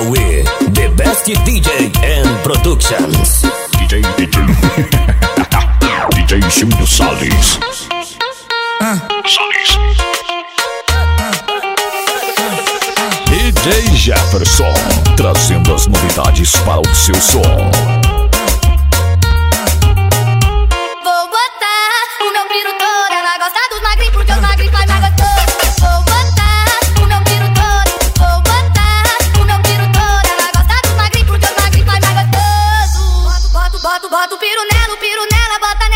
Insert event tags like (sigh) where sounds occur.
The best DJ and productions. DJ DJ (laughs) DJ Chimbio Salles. Salles. DJ Jefferson, trazendo as novidades para o seu som. bota o piro nela, o piro nela, bota